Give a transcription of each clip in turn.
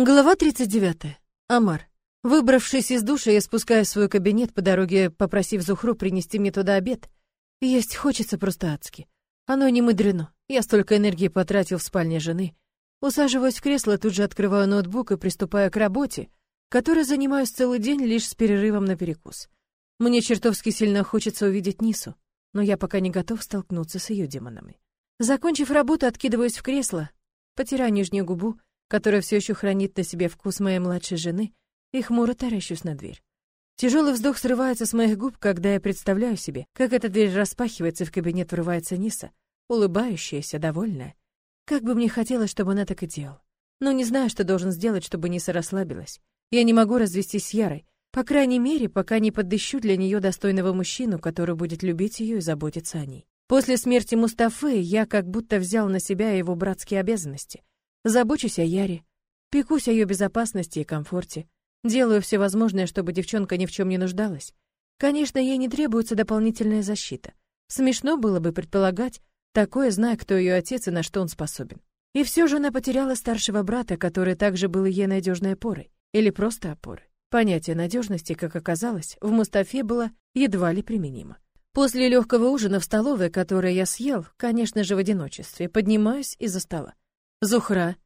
Глава 39. Амар. Выбравшись из душа, я спускаюсь в свой кабинет по дороге, попросив Зухру принести мне туда обед. Есть хочется просто адски. Оно не мудрено. Я столько энергии потратил в спальне жены. Усаживаюсь в кресло, тут же открываю ноутбук и приступаю к работе, которой занимаюсь целый день лишь с перерывом на перекус. Мне чертовски сильно хочется увидеть Нису, но я пока не готов столкнуться с ее демонами. Закончив работу, откидываюсь в кресло, потираю нижнюю губу, которая все еще хранит на себе вкус моей младшей жены, и хмуро таращусь на дверь. Тяжелый вздох срывается с моих губ, когда я представляю себе, как эта дверь распахивается, и в кабинет врывается Ниса, улыбающаяся, довольная. Как бы мне хотелось, чтобы она так и делала. Но не знаю, что должен сделать, чтобы Ниса расслабилась. Я не могу развестись с Ярой, по крайней мере, пока не подыщу для нее достойного мужчину, который будет любить ее и заботиться о ней. После смерти Мустафы я как будто взял на себя его братские обязанности. Забочусь о Яре, пекусь о ее безопасности и комфорте, делаю все возможное, чтобы девчонка ни в чем не нуждалась. Конечно, ей не требуется дополнительная защита. Смешно было бы предполагать такое, зная, кто ее отец и на что он способен. И все же она потеряла старшего брата, который также был ей надежной опорой. Или просто опорой. Понятие надежности, как оказалось, в Мустафе было едва ли применимо. После легкого ужина в столовой, который я съел, конечно же, в одиночестве, поднимаюсь из-за стола. Зухра.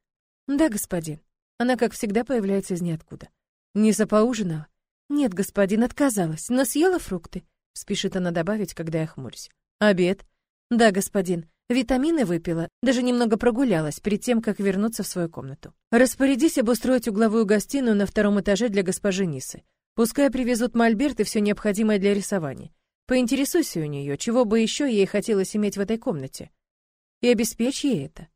Да, господин. Она, как всегда, появляется из ниоткуда. Ниса поужинала? Нет, господин, отказалась, но съела фрукты. Спешит она добавить, когда я хмурюсь. Обед? Да, господин. Витамины выпила, даже немного прогулялась перед тем, как вернуться в свою комнату. Распорядись обустроить угловую гостиную на втором этаже для госпожи Нисы. Пускай привезут мольберт и все необходимое для рисования. Поинтересуйся у нее, чего бы еще ей хотелось иметь в этой комнате. И обеспечь ей это.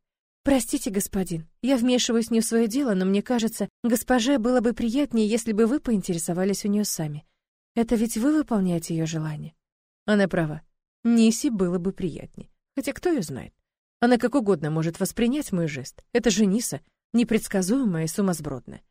Простите, господин, я вмешиваюсь не в свое дело, но мне кажется, госпоже было бы приятнее, если бы вы поинтересовались у нее сами. Это ведь вы выполняете ее желание. Она права. Ниси было бы приятнее. Хотя кто ее знает? Она как угодно может воспринять мой жест. Это же Ниса, непредсказуемая и сумасбродная.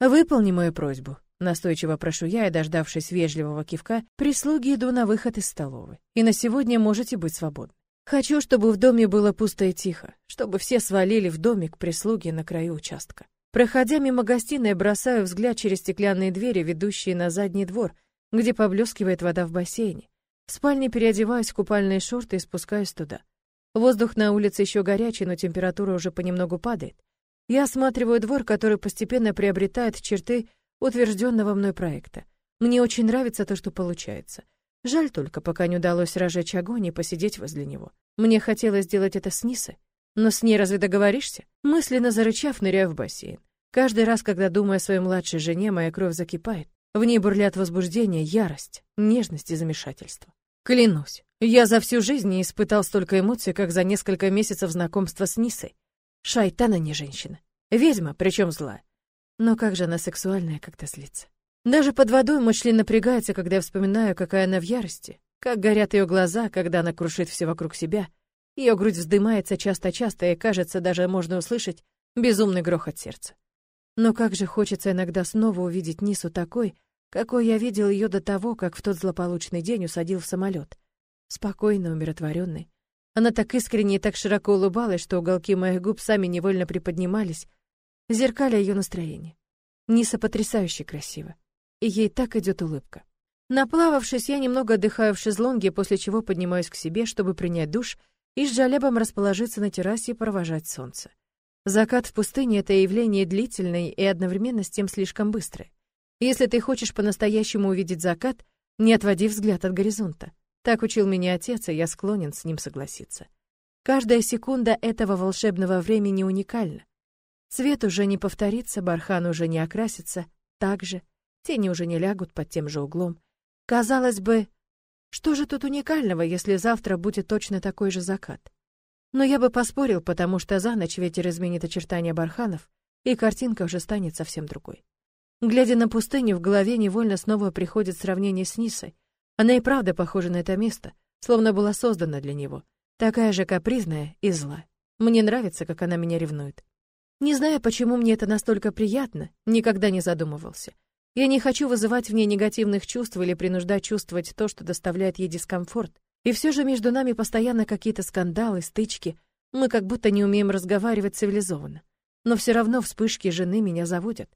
Выполни мою просьбу. Настойчиво прошу я, и, дождавшись вежливого кивка, прислуги иду на выход из столовой. И на сегодня можете быть свободны. Хочу, чтобы в доме было пусто и тихо, чтобы все свалили в домик прислуги на краю участка. Проходя мимо гостиной, бросаю взгляд через стеклянные двери, ведущие на задний двор, где поблескивает вода в бассейне. В спальне переодеваюсь в купальные шорты и спускаюсь туда. Воздух на улице еще горячий, но температура уже понемногу падает. Я осматриваю двор, который постепенно приобретает черты утвержденного мной проекта. Мне очень нравится то, что получается. Жаль только, пока не удалось разжечь огонь и посидеть возле него. Мне хотелось сделать это с Нисой. Но с ней разве договоришься? Мысленно зарычав, ныряю в бассейн. Каждый раз, когда думаю о своей младшей жене, моя кровь закипает. В ней бурлят возбуждение, ярость, нежность и замешательство. Клянусь, я за всю жизнь не испытал столько эмоций, как за несколько месяцев знакомства с Нисой. Шайтана не женщина. Ведьма, причем злая. Но как же она сексуальная, как-то слится. Даже под водой мой напрягается, когда я вспоминаю, какая она в ярости, как горят ее глаза, когда она крушит все вокруг себя. Ее грудь вздымается часто-часто, и, кажется, даже можно услышать безумный грохот сердца. Но как же хочется иногда снова увидеть Нису такой, какой я видел ее до того, как в тот злополучный день усадил в самолет. Спокойно, умиротворенной. Она так искренне и так широко улыбалась, что уголки моих губ сами невольно приподнимались, зеркаля ее настроение. Ниса потрясающе красива и ей так идет улыбка. Наплававшись, я немного отдыхаю в шезлонге, после чего поднимаюсь к себе, чтобы принять душ и с жалебом расположиться на террасе и провожать солнце. Закат в пустыне — это явление длительное и одновременно с тем слишком быстрое. Если ты хочешь по-настоящему увидеть закат, не отводи взгляд от горизонта. Так учил меня отец, и я склонен с ним согласиться. Каждая секунда этого волшебного времени уникальна. Цвет уже не повторится, бархан уже не окрасится, так же Тени уже не лягут под тем же углом. Казалось бы, что же тут уникального, если завтра будет точно такой же закат? Но я бы поспорил, потому что за ночь ветер изменит очертания барханов, и картинка уже станет совсем другой. Глядя на пустыню, в голове невольно снова приходит сравнение с Нисой. Она и правда похожа на это место, словно была создана для него. Такая же капризная и злая. Мне нравится, как она меня ревнует. Не знаю, почему мне это настолько приятно, никогда не задумывался. Я не хочу вызывать в ней негативных чувств или принуждать чувствовать то, что доставляет ей дискомфорт. И все же между нами постоянно какие-то скандалы, стычки. Мы как будто не умеем разговаривать цивилизованно. Но все равно вспышки жены меня заводят.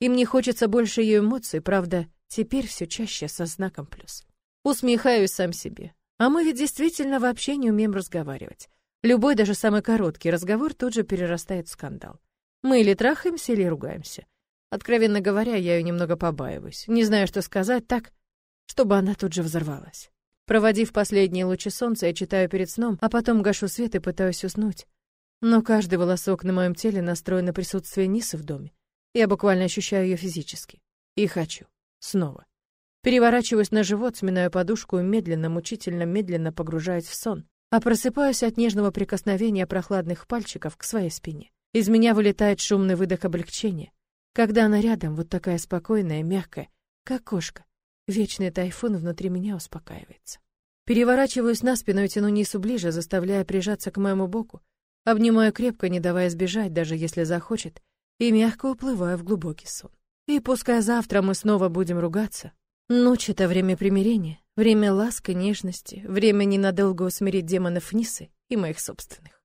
И мне хочется больше ее эмоций, правда, теперь все чаще со знаком плюс. Усмехаюсь сам себе. А мы ведь действительно вообще не умеем разговаривать. Любой, даже самый короткий разговор тут же перерастает в скандал. Мы или трахаемся, или ругаемся. Откровенно говоря, я ее немного побаиваюсь. Не знаю, что сказать так, чтобы она тут же взорвалась. Проводив последние лучи солнца, я читаю перед сном, а потом гашу свет и пытаюсь уснуть. Но каждый волосок на моем теле настроен на присутствие Нисы в доме. Я буквально ощущаю ее физически. И хочу. Снова. Переворачиваюсь на живот, сминаю подушку и медленно, мучительно, медленно погружаюсь в сон, а просыпаюсь от нежного прикосновения прохладных пальчиков к своей спине. Из меня вылетает шумный выдох облегчения. Когда она рядом, вот такая спокойная, мягкая, как кошка, вечный тайфун внутри меня успокаивается. Переворачиваюсь на спину и тяну Нису ближе, заставляя прижаться к моему боку, обнимаю крепко, не давая сбежать, даже если захочет, и мягко уплываю в глубокий сон. И пускай завтра мы снова будем ругаться, Ночь — это время примирения, время ласки, нежности, время ненадолго усмирить демонов Нисы и моих собственных.